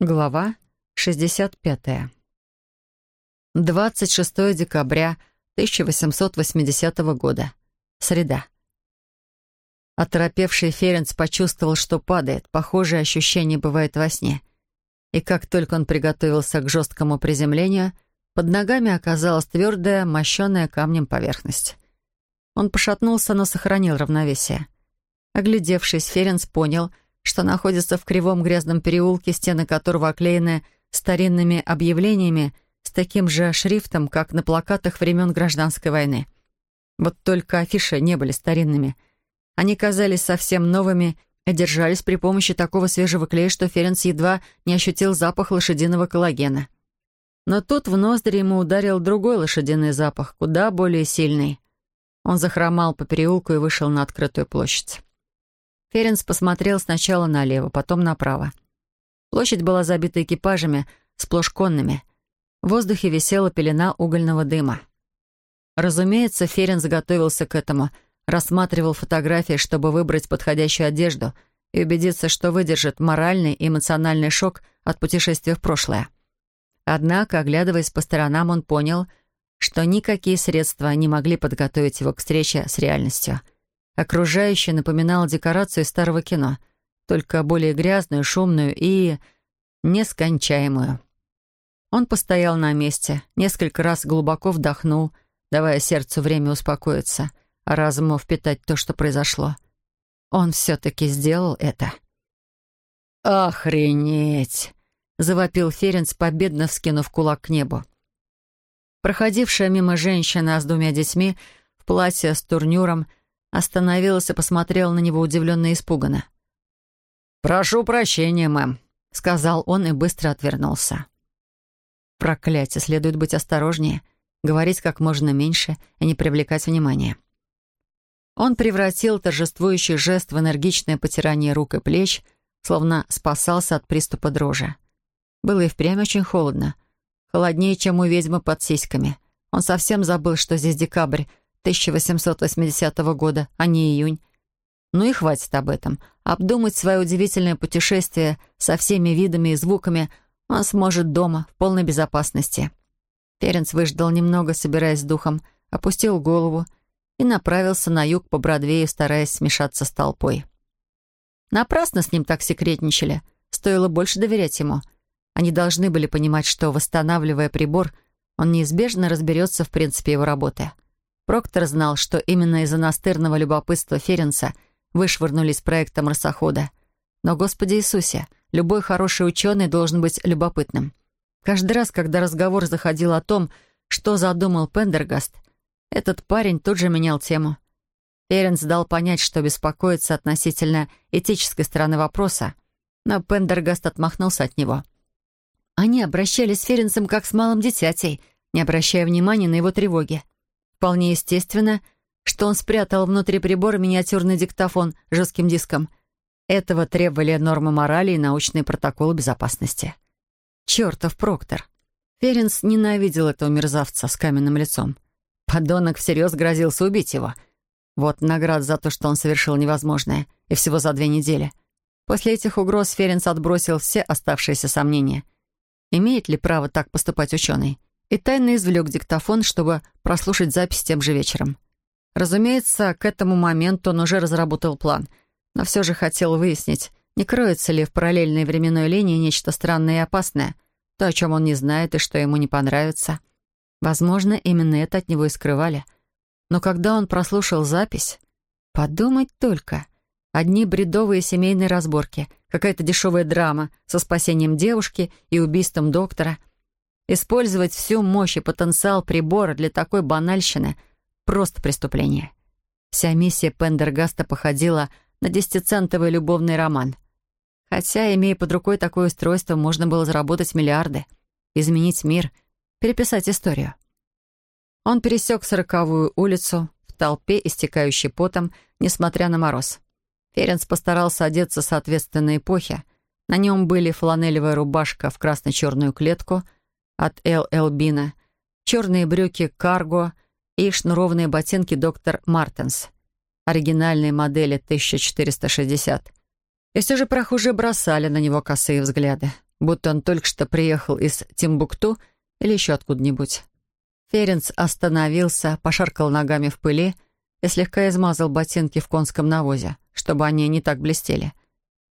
Глава 65. 26 декабря 1880 года. Среда. Оторопевший Ференц почувствовал, что падает. Похожее ощущение бывает во сне. И как только он приготовился к жесткому приземлению, под ногами оказалась твердая, мощенная камнем поверхность. Он пошатнулся, но сохранил равновесие. Оглядевшись, Ференц понял — что находится в кривом грязном переулке, стены которого оклеены старинными объявлениями с таким же шрифтом, как на плакатах времен Гражданской войны. Вот только афиши не были старинными. Они казались совсем новыми и держались при помощи такого свежего клея, что Ференс едва не ощутил запах лошадиного коллагена. Но тут в ноздри ему ударил другой лошадиный запах, куда более сильный. Он захромал по переулку и вышел на открытую площадь. Ференс посмотрел сначала налево, потом направо. Площадь была забита экипажами, сплошь конными. В воздухе висела пелена угольного дыма. Разумеется, Ференс готовился к этому, рассматривал фотографии, чтобы выбрать подходящую одежду и убедиться, что выдержит моральный и эмоциональный шок от путешествия в прошлое. Однако, оглядываясь по сторонам, он понял, что никакие средства не могли подготовить его к встрече с реальностью — Окружающее напоминало декорацию старого кино, только более грязную, шумную и нескончаемую. Он постоял на месте, несколько раз глубоко вдохнул, давая сердцу время успокоиться, а разуму впитать то, что произошло. Он все-таки сделал это. «Охренеть!» — завопил Ференц, победно вскинув кулак к небу. Проходившая мимо женщина с двумя детьми в платье с турнюром — Остановилась и посмотрела на него удивленно и испуганно. «Прошу прощения, мэм», — сказал он и быстро отвернулся. Проклятие, следует быть осторожнее, говорить как можно меньше и не привлекать внимания. Он превратил торжествующий жест в энергичное потирание рук и плеч, словно спасался от приступа дрожи. Было и впрямь очень холодно. Холоднее, чем у ведьмы под сиськами. Он совсем забыл, что здесь декабрь, 1880 года, а не июнь. Ну и хватит об этом. Обдумать свое удивительное путешествие со всеми видами и звуками он сможет дома, в полной безопасности. Ференц выждал немного, собираясь с духом, опустил голову и направился на юг по Бродвею, стараясь смешаться с толпой. Напрасно с ним так секретничали. Стоило больше доверять ему. Они должны были понимать, что, восстанавливая прибор, он неизбежно разберется в принципе его работы. Проктор знал, что именно из-за настырного любопытства Ференса вышвырнули с проекта марсохода. Но, Господи Иисусе, любой хороший ученый должен быть любопытным. Каждый раз, когда разговор заходил о том, что задумал Пендергаст, этот парень тут же менял тему. Ференс дал понять, что беспокоится относительно этической стороны вопроса, но Пендергаст отмахнулся от него. Они обращались с Ференсом как с малым дитятей, не обращая внимания на его тревоги. Вполне естественно, что он спрятал внутри прибора миниатюрный диктофон с жестким диском. Этого требовали нормы морали и научные протоколы безопасности. Чертов Проктор. Ференс ненавидел этого мерзавца с каменным лицом. Подонок всерьез грозился убить его. Вот награда за то, что он совершил невозможное, и всего за две недели. После этих угроз Ференс отбросил все оставшиеся сомнения. Имеет ли право так поступать ученый? И тайно извлек диктофон, чтобы прослушать запись тем же вечером. Разумеется, к этому моменту он уже разработал план, но все же хотел выяснить, не кроется ли в параллельной временной линии нечто странное и опасное, то, о чем он не знает и что ему не понравится. Возможно, именно это от него и скрывали. Но когда он прослушал запись, подумать только. Одни бредовые семейные разборки, какая-то дешевая драма со спасением девушки и убийством доктора — Использовать всю мощь и потенциал прибора для такой банальщины — просто преступление. Вся миссия Пендергаста походила на десятицентовый любовный роман. Хотя, имея под рукой такое устройство, можно было заработать миллиарды, изменить мир, переписать историю. Он пересек сороковую улицу в толпе, истекающей потом, несмотря на мороз. Ференс постарался одеться соответственно эпохе. На нем были фланелевая рубашка в красно-черную клетку — от Л.Л. Бина, черные брюки «Карго» и шнурованные ботинки «Доктор Мартенс», оригинальные модели 1460. И все же прохожие бросали на него косые взгляды. будто он только что приехал из Тимбукту или еще откуда-нибудь. Ференц остановился, пошаркал ногами в пыли и слегка измазал ботинки в конском навозе, чтобы они не так блестели.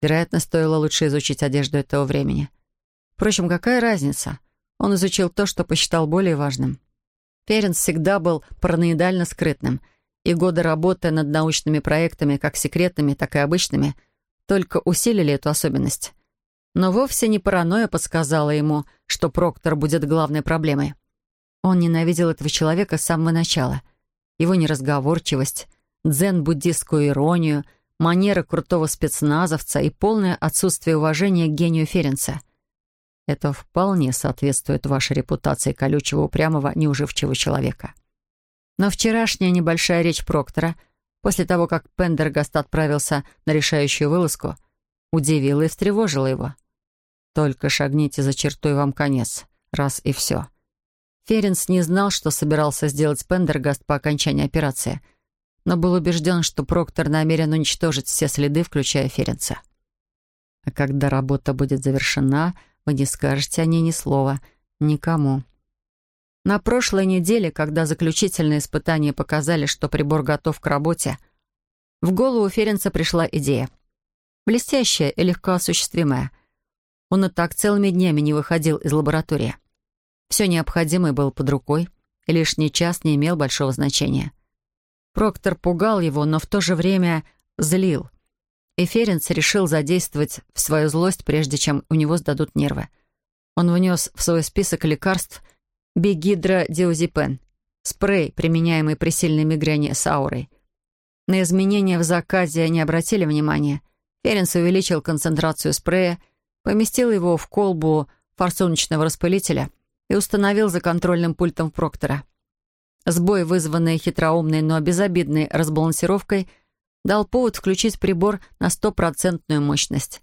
Вероятно, стоило лучше изучить одежду этого времени. Впрочем, какая разница? Он изучил то, что посчитал более важным. Ференц всегда был параноидально скрытным, и годы работы над научными проектами, как секретными, так и обычными, только усилили эту особенность. Но вовсе не паранойя подсказала ему, что Проктор будет главной проблемой. Он ненавидел этого человека с самого начала. Его неразговорчивость, дзен-буддистскую иронию, манеры крутого спецназовца и полное отсутствие уважения к гению Ференца. Это вполне соответствует вашей репутации колючего, упрямого, неуживчивого человека. Но вчерашняя небольшая речь Проктора, после того, как Пендергаст отправился на решающую вылазку, удивила и встревожила его. «Только шагните за чертой, вам конец. Раз и все». Ференс не знал, что собирался сделать Пендергаст по окончании операции, но был убежден, что Проктор намерен уничтожить все следы, включая Ференса. А когда работа будет завершена, вы не скажете о ней ни слова. Никому. На прошлой неделе, когда заключительные испытания показали, что прибор готов к работе, в голову Ференца пришла идея. Блестящая и легко осуществимая. Он и так целыми днями не выходил из лаборатории. Все необходимое было под рукой, и лишний час не имел большого значения. Проктор пугал его, но в то же время злил — и Ференц решил задействовать в свою злость, прежде чем у него сдадут нервы. Он внес в свой список лекарств бигидродиазепен, спрей, применяемый при сильной мигрени с аурой. На изменения в заказе не обратили внимания. Ференц увеличил концентрацию спрея, поместил его в колбу форсуночного распылителя и установил за контрольным пультом Проктора. Сбой, вызванный хитроумной, но безобидной разбалансировкой – дал повод включить прибор на стопроцентную мощность.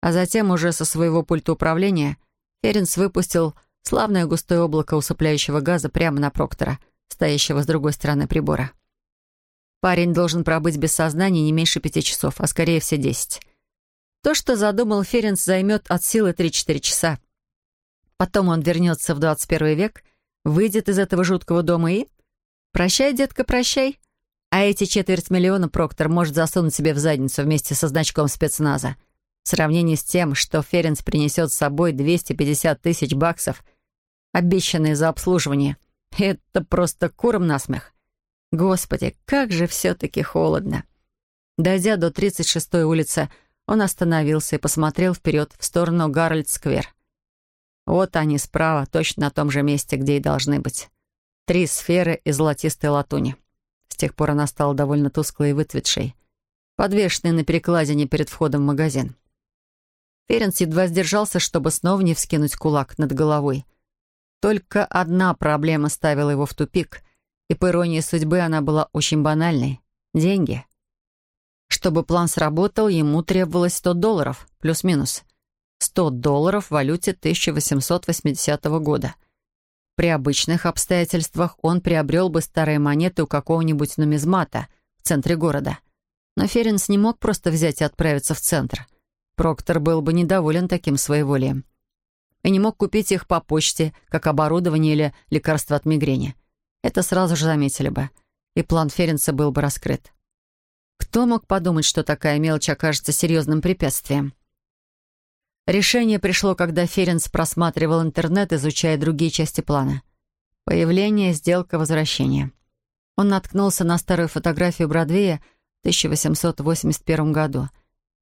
А затем уже со своего пульта управления Ференс выпустил славное густое облако усыпляющего газа прямо на Проктора, стоящего с другой стороны прибора. Парень должен пробыть без сознания не меньше пяти часов, а скорее все десять. То, что задумал Ференс, займет от силы 3-4 часа. Потом он вернется в 21 век, выйдет из этого жуткого дома и... «Прощай, детка, прощай», а эти четверть миллиона Проктор может засунуть себе в задницу вместе со значком спецназа. В сравнении с тем, что Ференс принесет с собой 250 тысяч баксов, обещанные за обслуживание, это просто куром насмех. Господи, как же все-таки холодно. Дойдя до 36-й улицы, он остановился и посмотрел вперед в сторону Геральд-сквер. Вот они справа, точно на том же месте, где и должны быть. Три сферы из золотистой латуни. С тех пор она стала довольно тусклой и выцветшей, подвешенной на перекладине перед входом в магазин. Ференс едва сдержался, чтобы снова не вскинуть кулак над головой. Только одна проблема ставила его в тупик, и по иронии судьбы она была очень банальной — деньги. Чтобы план сработал, ему требовалось 100 долларов, плюс-минус. 100 долларов в валюте 1880 года — при обычных обстоятельствах он приобрел бы старые монеты у какого-нибудь нумизмата в центре города. Но Ференс не мог просто взять и отправиться в центр. Проктор был бы недоволен таким своеволием. И не мог купить их по почте, как оборудование или лекарство от мигрени. Это сразу же заметили бы, и план Ференса был бы раскрыт. Кто мог подумать, что такая мелочь окажется серьезным препятствием? Решение пришло, когда Ференс просматривал интернет, изучая другие части плана. Появление, сделка, возвращение. Он наткнулся на старую фотографию Бродвея в 1881 году.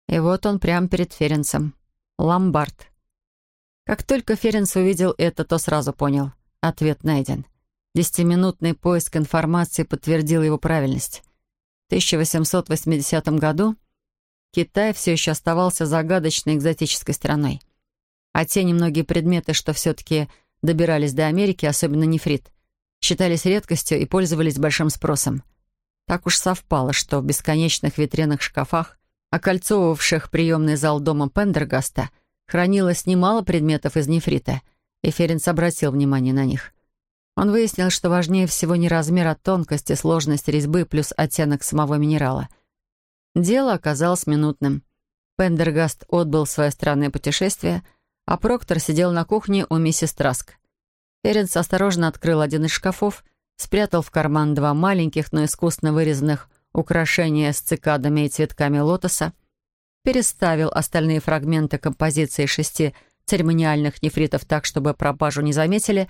И вот он прямо перед Ференсом. Ломбард. Как только Ференс увидел это, то сразу понял. Ответ найден. Десятиминутный поиск информации подтвердил его правильность. В 1880 году Китай все еще оставался загадочной экзотической страной. А те немногие предметы, что все-таки добирались до Америки, особенно нефрит, считались редкостью и пользовались большим спросом. Так уж совпало, что в бесконечных витринных шкафах, окольцовывавших приемный зал дома Пендергаста, хранилось немало предметов из нефрита, и Ференц обратил внимание на них. Он выяснил, что важнее всего не размер, а тонкость и сложность резьбы плюс оттенок самого минерала — Дело оказалось минутным. Пендергаст отбыл свое странное путешествие, а Проктор сидел на кухне у миссис Траск. Ференс осторожно открыл один из шкафов, спрятал в карман два маленьких, но искусно вырезанных украшения с цикадами и цветками лотоса, переставил остальные фрагменты композиции шести церемониальных нефритов так, чтобы пропажу не заметили,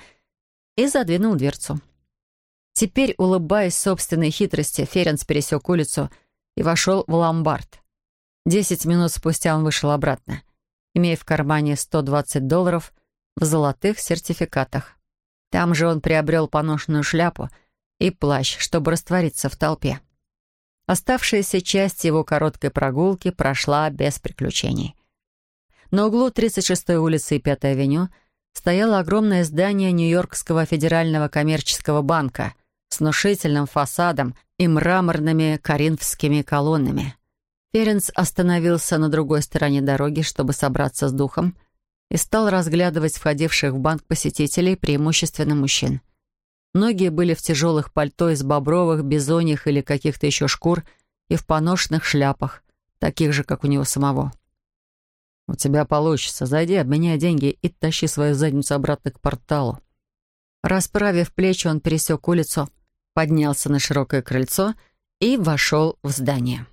и задвинул дверцу. Теперь, улыбаясь собственной хитрости, Ференс пересек улицу и вошел в ломбард. Десять минут спустя он вышел обратно, имея в кармане 120 долларов в золотых сертификатах. Там же он приобрел поношенную шляпу и плащ, чтобы раствориться в толпе. Оставшаяся часть его короткой прогулки прошла без приключений. На углу 36-й улицы и 5-й авеню стояло огромное здание Нью-Йоркского федерального коммерческого банка с внушительным фасадом и мраморными коринфскими колоннами. Ференц остановился на другой стороне дороги, чтобы собраться с духом, и стал разглядывать входивших в банк посетителей, преимущественно мужчин. Многие были в тяжелых пальто из бобровых, бизоньих или каких-то еще шкур и в поношенных шляпах, таких же, как у него самого. «У тебя получится. Зайди, обменяй деньги и тащи свою задницу обратно к порталу». Расправив плечи, он пересек улицу, поднялся на широкое крыльцо и вошел в здание.